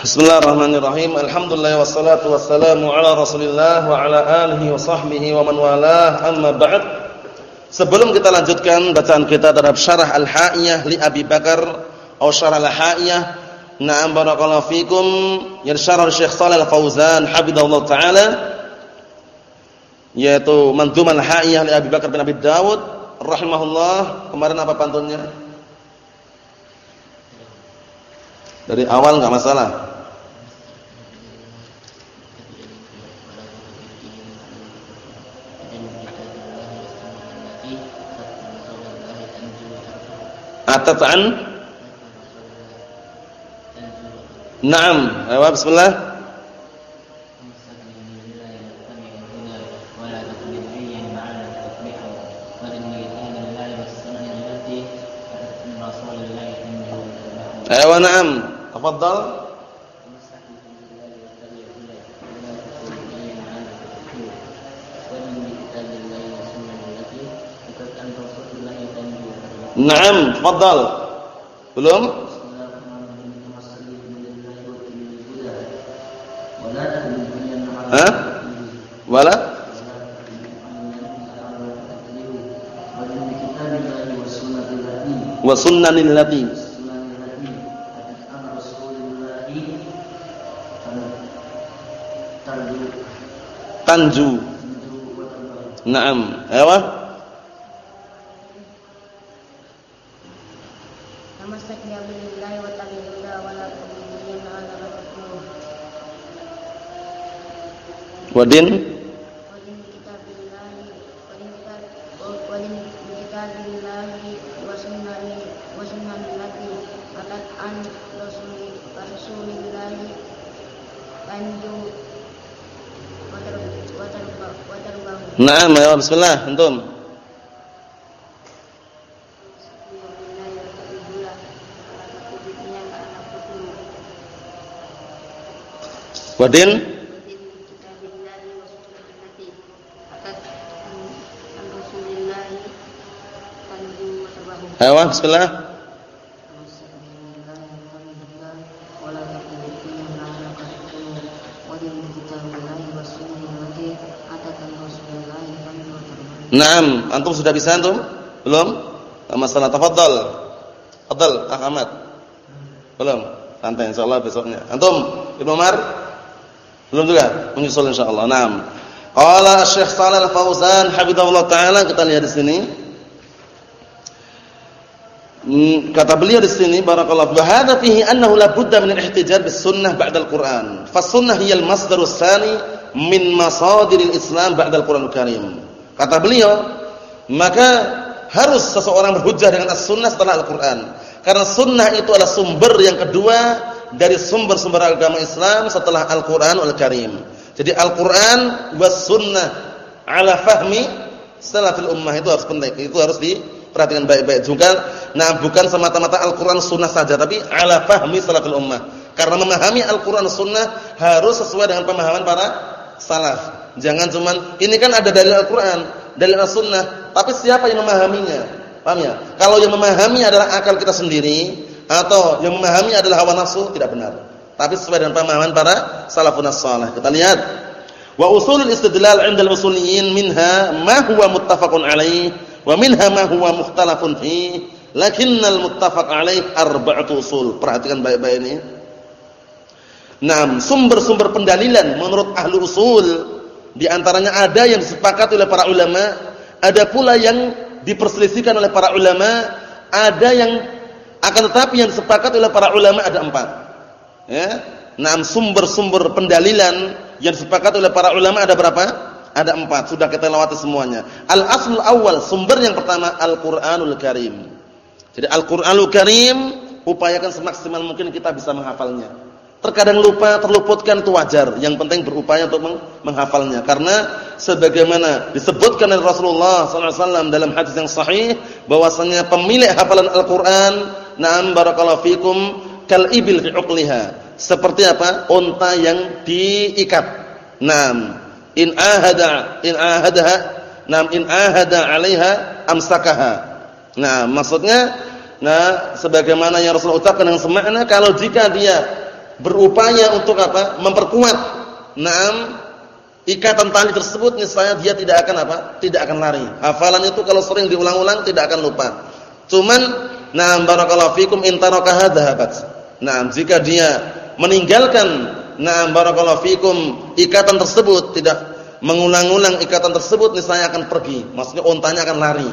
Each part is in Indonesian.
Bismillahirrahmanirrahim. Alhamdulillah wassalatu wassalamu ala Rasulillah wa ala alihi wa sahbihi wa man walah. Amma ba'd. Sebelum kita lanjutkan bacaan kita terhadap syarah Al-Ha'iyah li Abi Bakar atau syarah Al-Ha'iyah, na'am barakallahu fikum, yang syarah Syekh Shalal Al-Fauzan hafizahullah taala yaitu Manzumah Al-Ha'iyah li Abi Bakar bin Abi Dawud rahimahullah. Kemarin apa pantunnya? Dari awal enggak masalah. Atat an Naam, ayo bismillah. Ayo na'am, tafadhal. Naam, tafadhal. Belum? Hah? Wala? Wa sunnanil lati. Tanju. Naam. Ayo. Wadin Naam, ya bismillah, antum. Wadin Ayo, bismillah. Naam, antum sudah bisa antum? Belum? Masalah tafadhal. Tafadhal, Akh Ahmad. Belum? Santai insyaallah besoknya. Antum, Ibnu Umar? Belum juga? Menyusul insyaallah. Naam. Qala Syekh Shalal Fauzan hafizahullah taala kita lihat di sini. Hmm, kata beliau di sini barakallahu wa hadza fihi annahu la budda min al-ihtijaj bis sunnah ba'da al-Qur'an. Fa sunnah hiya al-masdar tsani min masadir al-Islam ba'da al-Qur'an al-Karim. Kata beliau, maka harus seseorang berhujjah dengan as-sunnah setelah Al-Qur'an. Karena sunnah itu adalah sumber yang kedua dari sumber-sumber agama Islam setelah Al-Qur'an al-Karim. Jadi Al-Qur'an was sunnah ala fahmi salafil ummah itu harus penting. Itu harus di Perhatikan baik-baik juga. Nah, bukan semata-mata Al-Qur'an sunnah saja, tapi ala fahmi salafil ummah. Karena memahami Al-Qur'an sunnah harus sesuai dengan pemahaman para salaf. Jangan cuman ini kan ada dari Al-Qur'an, dari As-Sunnah, tapi siapa yang memahaminya? Paham ya? Kalau yang memahami adalah akal kita sendiri atau yang memahami adalah hawa nafsu, tidak benar. Tapi sesuai dengan pemahaman para salafun salih. Kita lihat wa usulul istidlal 'inda al-usuliyyin minha ma huwa muttafaqun alaih Wa minha ma huwa mukhtalafun fi, lakinnal muttafaq alaih arba'atu usul. Perhatikan baik-baik ini. Naam, sumber-sumber pendalilan menurut ahlu usul di antaranya ada yang disepakati oleh para ulama, ada pula yang diperselisihkan oleh para ulama, ada yang akan tetapi yang disepakati oleh para ulama ada empat. Ya. Naam, sumber-sumber pendalilan yang disepakati oleh para ulama ada berapa? Ada empat, sudah kita lewati semuanya. Al-aslul awal, sumber yang pertama Al-Qur'anul Karim. Jadi Al-Qur'anul Karim upayakan semaksimal mungkin kita bisa menghafalnya. Terkadang lupa, terluputkan itu wajar. Yang penting berupaya untuk menghafalnya. Karena sebagaimana disebutkan oleh Rasulullah SAW dalam hadis yang sahih, bahwasanya pemilik hafalan Al-Quran, na'am barakallahu fikum, kal ibil fi Seperti apa? Unta yang diikat. Naam in ahada in ahadaha nam in ahada 'alaiha amsakaha nah maksudnya nah sebagaimana yang Rasul ucapkan yang semakna kalau jika dia berupaya untuk apa? Memperkuat naam ikatan tali tersebut niscaya dia tidak akan apa? Tidak akan lari. Hafalan itu kalau sering diulang-ulang tidak akan lupa. Cuman naam barakallahu fikum in taraka hadzahabat. Naam jika dia meninggalkan naam barakallahu fikum ikatan tersebut tidak mengulang-ulang ikatan tersebut niscaya akan pergi. Maksudnya ontanya akan lari.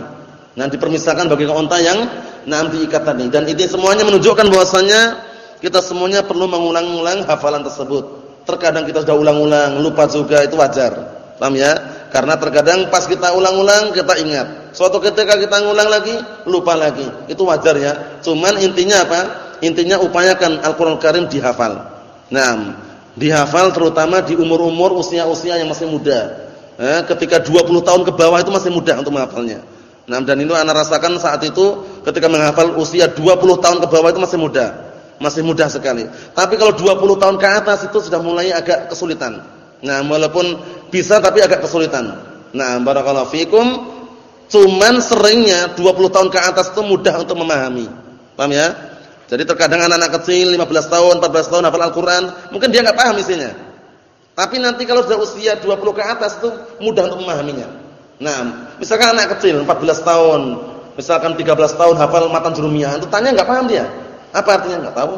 Nah, dipermisalkan bagi onta yang naam diikat tadi dan ini semuanya menunjukkan bahwasanya kita semuanya perlu mengulang-ulang hafalan tersebut. Terkadang kita sudah ulang-ulang, lupa juga itu wajar. Paham ya? Karena terkadang pas kita ulang-ulang kita ingat. Suatu ketika kita ngulang lagi, lupa lagi. Itu wajar ya. Cuman intinya apa? Intinya upayakan Al-Qur'an Karim dihafal. Nah, dihafal terutama di umur-umur usia-usia yang masih muda. Eh, ketika 20 tahun ke bawah itu masih mudah untuk menghafalnya. Nah, dan itu anak rasakan saat itu ketika menghafal usia 20 tahun ke bawah itu masih muda masih mudah sekali. Tapi kalau 20 tahun ke atas itu sudah mulai agak kesulitan. Nah, walaupun bisa tapi agak kesulitan. Nah, barakallahu fikum. Cuman seringnya 20 tahun ke atas itu mudah untuk memahami. Paham ya? Jadi terkadang anak-anak kecil 15 tahun, 14 tahun hafal Al-Qur'an, mungkin dia enggak paham isinya. Tapi nanti kalau sudah usia 20 ke atas itu mudah untuk memahaminya. Nah, misalkan anak kecil 14 tahun, misalkan 13 tahun hafal matan jurumiyah, itu tanya enggak paham dia. Apa artinya enggak tahu.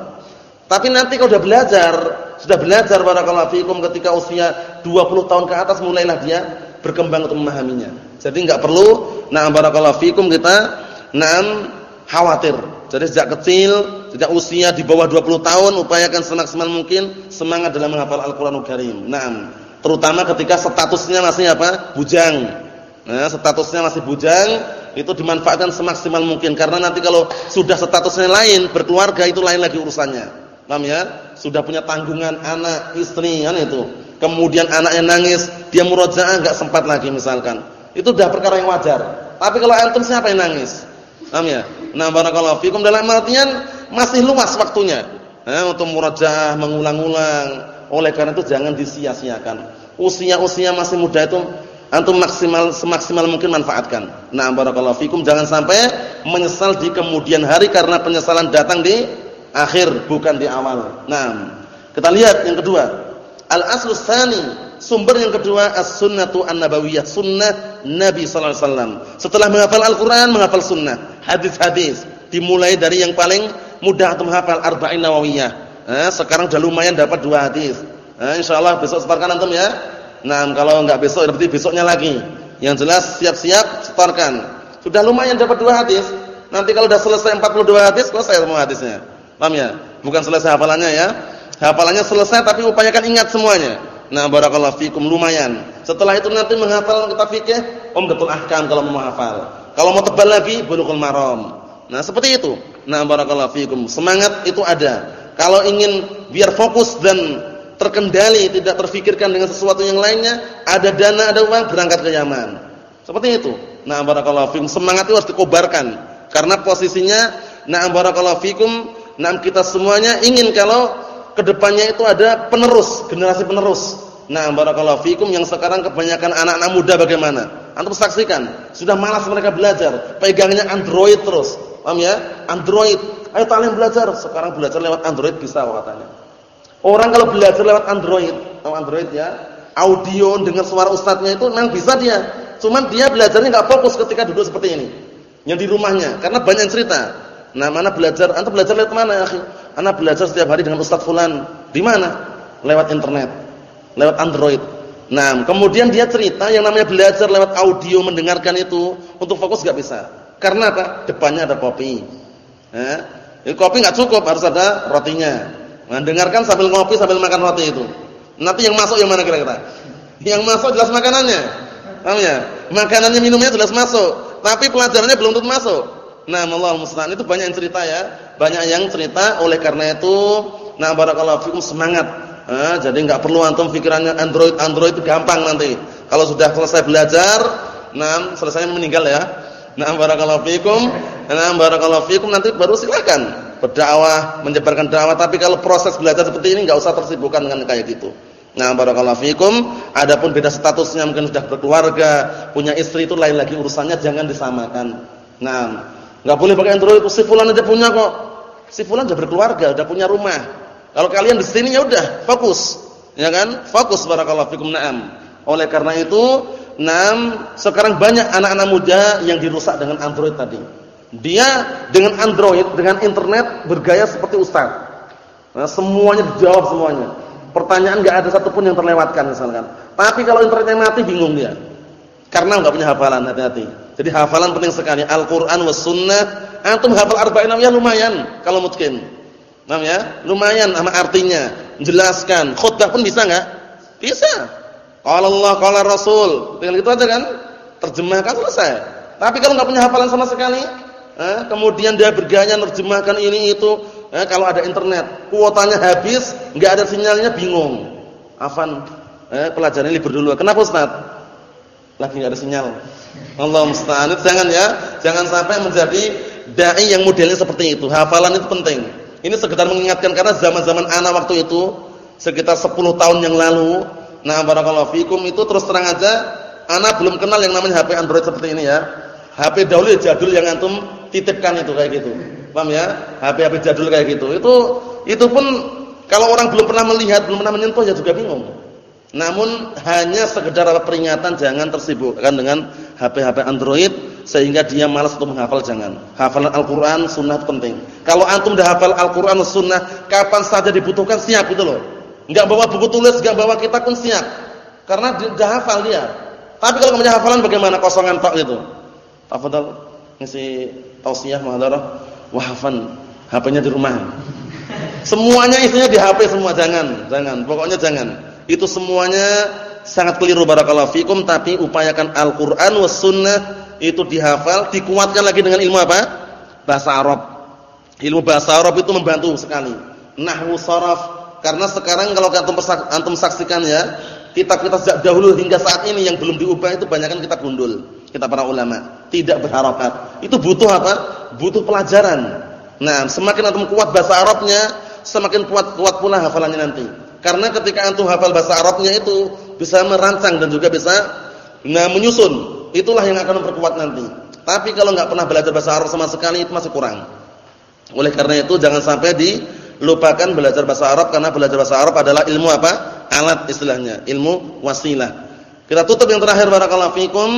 Tapi nanti kalau sudah belajar, sudah belajar barakallahu fikum ketika usia 20 tahun ke atas mulailah dia berkembang untuk memahaminya. Jadi enggak perlu na'am barakallahu fikum kita na'am khawatir. Jadi sejak kecil, sejak usia di bawah 20 tahun upayakan semaksimal mungkin semangat dalam menghafal Al-Qur'anul Karim. Naam. Terutama ketika statusnya masih apa? bujang. Nah, statusnya masih bujang itu dimanfaatkan semaksimal mungkin. Karena nanti kalau sudah statusnya lain berkeluarga itu lain lagi urusannya. Paham ya? Sudah punya tanggungan anak istri kan itu. Kemudian anaknya nangis dia murojaah enggak sempat lagi misalkan. Itu sudah perkara yang wajar. Tapi kalau antum siapa yang nangis? Paham ya? Nah barakallahu fikum. Dalam artian masih luas waktunya. Eh, untuk murojaah mengulang-ulang. Oleh karena itu jangan disia-siakan. Usia-usia masih muda itu antum maksimal semaksimal mungkin manfaatkan. Nah, barakallahu fikum jangan sampai menyesal di kemudian hari karena penyesalan datang di akhir bukan di awal. Nah, kita lihat yang kedua. Al-aslu tsani, sumber yang kedua as-sunnatu an-nabawiyah, sunnah Nabi sallallahu alaihi wasallam. Setelah menghafal Al-Qur'an, menghafal sunnah, hadis-hadis. Dimulai dari yang paling mudah untuk menghafal Arba'in Nawawiyah. Nah, sekarang sudah lumayan dapat dua hadis. Nah, insyaallah besok sebarkan antum ya Nah, kalau enggak besok berarti besoknya lagi. Yang jelas siap-siap setorkan. Sudah lumayan dapat dua hadis. Nanti kalau sudah selesai 42 hadis, selesai semua hadisnya. Paham ya? Bukan selesai hafalannya ya. Hafalannya selesai tapi upayakan ingat semuanya. Nah, barakallahu fikum lumayan. Setelah itu nanti menghafal kitab fikih, Umdatul Ahkam kalau mau menghafal. Kalau mau tebal lagi, Bulughul Maram. Nah, seperti itu. Nah, barakallahu fikum. Semangat itu ada. Kalau ingin biar fokus dan terkendali, tidak terfikirkan dengan sesuatu yang lainnya, ada dana, ada uang, berangkat ke Yaman. Seperti itu. Nah, barakallahu fikum, semangat itu harus dikobarkan. Karena posisinya, nah barakallahu fikum, nah kita semuanya ingin kalau ke depannya itu ada penerus, generasi penerus. Nah, barakallahu fikum yang sekarang kebanyakan anak-anak muda bagaimana? Antum saksikan, sudah malas mereka belajar, pegangnya Android terus. Paham ya? Android. Ayo kalian belajar. Sekarang belajar lewat Android bisa katanya. Orang kalau belajar lewat Android, tahu Android ya, audio dengar suara ustadznya itu memang bisa dia. Cuman dia belajarnya nggak fokus ketika duduk seperti ini. Yang di rumahnya, karena banyak cerita. Nah, mana belajar? Antum belajar lewat mana ya, akhi? Ana belajar setiap hari dengan ustadz fulan. Di mana? Lewat internet. Lewat Android. Nah, kemudian dia cerita yang namanya belajar lewat audio mendengarkan itu untuk fokus nggak bisa. Karena apa? Depannya ada kopi. Eh, kopi nggak cukup, harus ada rotinya. Nah, dengarkan sambil ngopi sambil makan roti itu. Nanti yang masuk yang mana kira-kira? Yang masuk jelas makanannya. Paham ya? Makanannya minumnya jelas masuk, tapi pelajarannya belum tentu masuk. Nah, Allah musta'an itu banyak yang cerita ya. Banyak yang cerita oleh karena itu nah barakallahu fikum semangat. Nah, jadi enggak perlu antum pikirannya Android Android itu gampang nanti. Kalau sudah selesai belajar, nah selesai meninggal ya. Nah, barakallahu fikum. Nah, barakallahu fikum nanti baru silakan berdakwah, menyebarkan dakwah, tapi kalau proses belajar seperti ini enggak usah tersibukkan dengan kayak gitu. Nah, barakallahu fikum. Adapun beda statusnya mungkin sudah berkeluarga, punya istri itu lain lagi urusannya jangan disamakan. Nah, enggak boleh pakai Android, si fulan aja punya kok. Si fulan sudah berkeluarga, sudah punya rumah. Kalau kalian di sini ya udah fokus. Ya kan? Fokus barakallahu fikum na'am. Oleh karena itu, nam sekarang banyak anak-anak muda yang dirusak dengan Android tadi. Dia dengan Android, dengan internet bergaya seperti ustaz. Nah, semuanya dijawab semuanya. Pertanyaan enggak ada satupun yang terlewatkan misalkan. Tapi kalau internetnya mati bingung dia. Karena enggak punya hafalan, hati-hati. Jadi hafalan penting sekali. Al-Qur'an was sunnah. Antum hafal arba'in ya lumayan kalau mungkin. Paham ya? Lumayan sama artinya. Jelaskan. Khutbah pun bisa enggak? Bisa. Qala Allah, qala Rasul. Dengan gitu aja kan? Terjemahkan selesai. Tapi kalau enggak punya hafalan sama sekali, eh, kemudian dia bergaya nerjemahkan ini itu, eh, kalau ada internet, kuotanya habis, enggak ada sinyalnya bingung. Afan, eh, pelajaran libur dulu. Kenapa Ustaz? Lagi enggak ada sinyal. Allah musta'an. Jangan ya, jangan sampai menjadi dai yang modelnya seperti itu. Hafalan itu penting. Ini sekedar mengingatkan karena zaman-zaman anak waktu itu sekitar 10 tahun yang lalu, nah barakallahu fikum itu terus terang aja anak belum kenal yang namanya HP Android seperti ini ya. HP dahulu ya jadul yang antum titipkan itu kayak gitu. Paham ya? HP-HP jadul kayak gitu. Itu itu pun kalau orang belum pernah melihat, belum pernah menyentuh ya juga bingung. Namun hanya sekedar peringatan jangan tersibukkan dengan HP-HP Android sehingga dia malas untuk menghafal jangan. Hafalan Al-Qur'an sunnah penting. Kalau antum dah hafal Al-Qur'an sunnah, kapan saja dibutuhkan siap gitu loh. Enggak bawa buku tulis, enggak bawa kitab pun siap. Karena dah hafal dia. Tapi kalau punya hafalan bagaimana kosongan tok gitu. Tafadhal ngisi tausiah muhadarah wahafan HP-nya di rumah. Semuanya isinya di HP semua jangan, jangan. Pokoknya jangan. Itu semuanya sangat keliru barakallahu fikum tapi upayakan Al-Qur'an was sunnah itu dihafal, dikuatkan lagi dengan ilmu apa? Bahasa Arab. Ilmu bahasa Arab itu membantu sekali. Nahwu saraf karena sekarang kalau antum antum saksikan ya, kitab-kitab sejak dahulu hingga saat ini yang belum diubah itu banyak kan kitab gundul, kitab para ulama, tidak berharokat. Itu butuh apa? Butuh pelajaran. Nah, semakin antum kuat bahasa Arabnya, semakin kuat kuat pula hafalannya nanti. Karena ketika antum hafal bahasa Arabnya itu bisa merancang dan juga bisa nah menyusun. Itulah yang akan memperkuat nanti. Tapi kalau nggak pernah belajar bahasa Arab sama sekali itu masih kurang. Oleh karena itu jangan sampai dilupakan belajar bahasa Arab karena belajar bahasa Arab adalah ilmu apa? Alat istilahnya, ilmu wasilah. Kita tutup yang terakhir barakallahu fikum,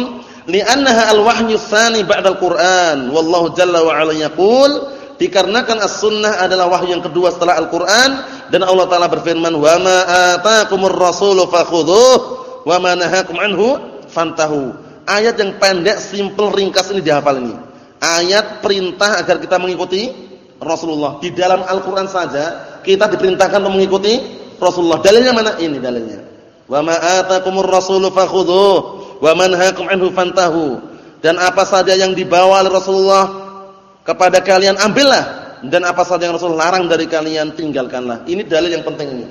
li'annaha al-wahyu tsani ba'da al-Qur'an. Wallahu jalla wa 'ala yaqul. Dikarenakan as-sunnah adalah wahyu yang kedua setelah Al-Qur'an dan Allah taala berfirman wa ma ataakumur rasulu fakhudhuh wa ma nahakum anhu fantahu. Ayat yang pendek simple ringkas ini dihafal ini. Ayat perintah agar kita mengikuti Rasulullah. Di dalam Al-Qur'an saja kita diperintahkan untuk mengikuti Rasulullah. Dalilnya mana? Ini dalilnya. Wa ma ataakumur rasulu fakhudhuh wa ma nahakum anhu fantahu dan apa saja yang dibawa oleh Rasulullah kepada kalian ambillah dan apa saja yang Rasul larang dari kalian tinggalkanlah. Ini dalil yang penting ini.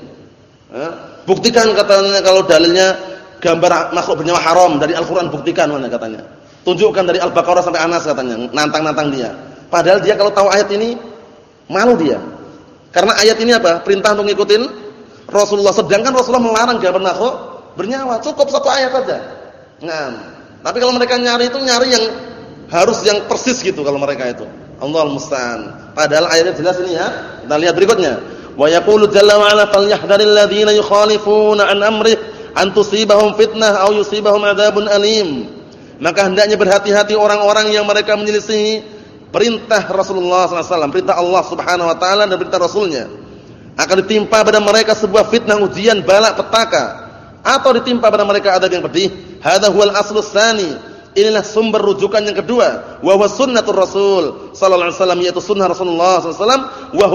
buktikan katanya kalau dalilnya gambar makhluk bernyawa haram dari Al-Qur'an buktikan mana katanya. Tunjukkan dari Al-Baqarah sampai Anas katanya, nantang-nantang dia. Padahal dia kalau tahu ayat ini malu dia. Karena ayat ini apa? Perintah untuk ngikutin Rasulullah sedangkan Rasulullah melarang gambar makhluk bernyawa. Cukup satu ayat saja. Nah, tapi kalau mereka nyari itu nyari yang harus yang persis gitu kalau mereka itu. Allah musta'an. Padahal ayatnya jelas ini ya. Kita lihat berikutnya. Wa yaqulu jalla wa ala falyahdharil ladzina yukhalifuna an amrih an tusibahum fitnah aw yusibahum adzabun alim. Maka hendaknya berhati-hati orang-orang yang mereka menyelisih perintah Rasulullah SAW, perintah Allah Subhanahu Wa Taala dan perintah Rasulnya. Akan ditimpa pada mereka sebuah fitnah ujian balak petaka atau ditimpa pada mereka adab yang pedih. Hadza huwal aslus tsani Inilah sumber rujukan yang kedua, wa huwa sunnatur Rasul. Sallallahu alaihi wasallam yaitu sunnah Rasulullah sallallahu alaihi wasallam. Wa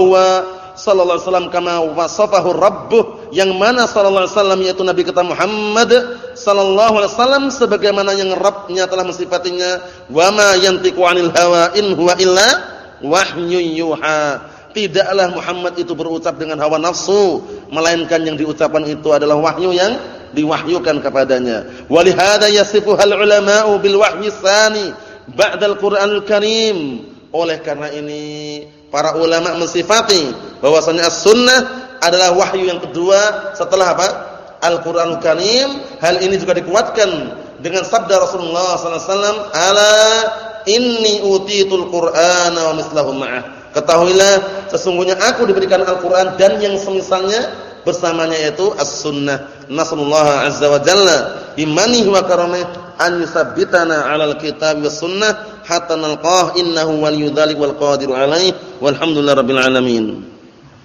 sallallahu alaihi wasallam kama wasafahu rabbuh. Yang mana sallallahu alaihi wasallam yaitu Nabi kita Muhammad sallallahu alaihi wasallam sebagaimana yang Rabbnya telah mensifatinya. Wa ma yantiqu 'anil hawa in huwa illa wahyu yuha. Tidaklah Muhammad itu berucap dengan hawa nafsu melainkan yang diucapkan itu adalah wahyu yang diwahyukan kepadanya. Walihada yasifuhal ulama'u bil wahyi tsani ba'dal Qur'anul Karim. Oleh karena ini para ulama mensifati bahwasanya as-sunnah adalah wahyu yang kedua setelah apa? Al-Qur'anul Karim. Hal ini juga dikuatkan dengan sabda Rasulullah sallallahu alaihi wasallam, "Ala inni utitul Qur'ana wa mislahu ma'ah." Ketahuilah sesungguhnya aku diberikan Al-Qur'an dan yang semisalnya bersamanya yaitu as-sunnah. Nasallallahu azza wa jalla bimanihi wa karamih an yusabbitana 'alal kitab was sunnah hatta nalqah innahu waliyudzalik wal qadiru alaihi walhamdulillahirabbil alamin.